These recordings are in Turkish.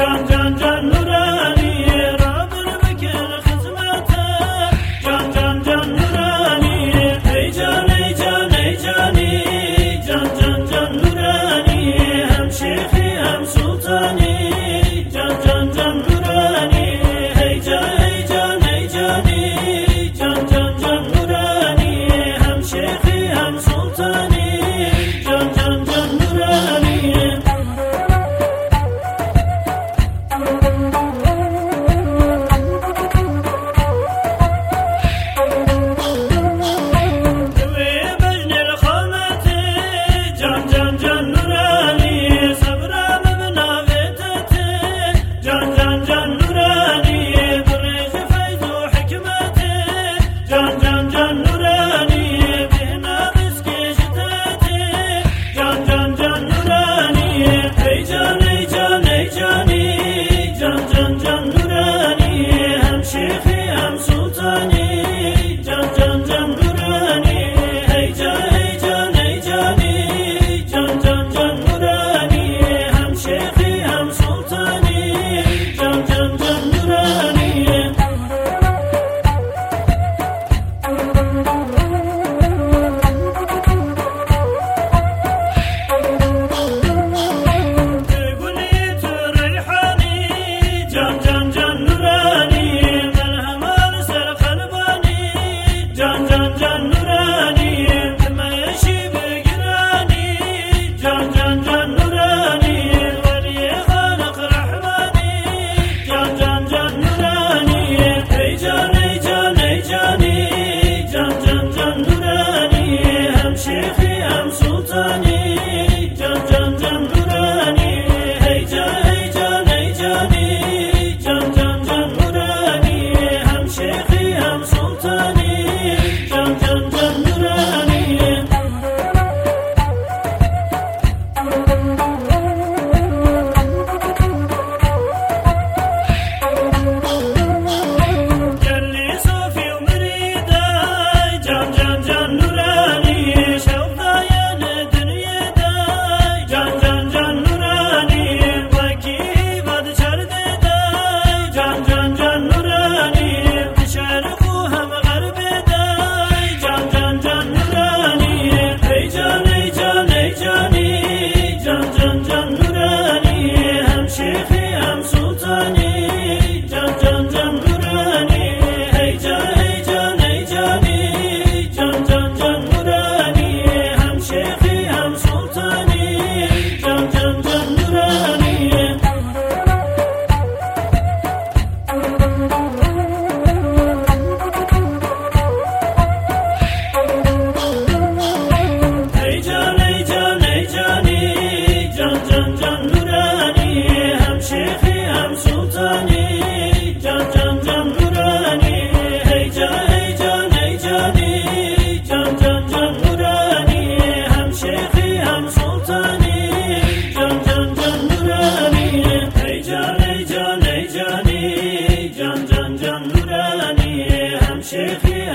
John, John, John.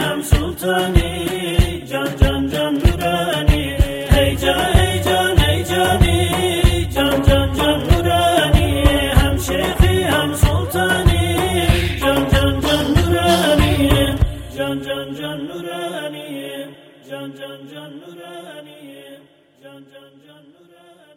Meryem Sultani Can can can nurani. Heyca heycan heycani Can can can nurani. Hem şeyhi hem sultani. Can can can nurani. Can can can nurani. Can can can nurani. Can can can nurani.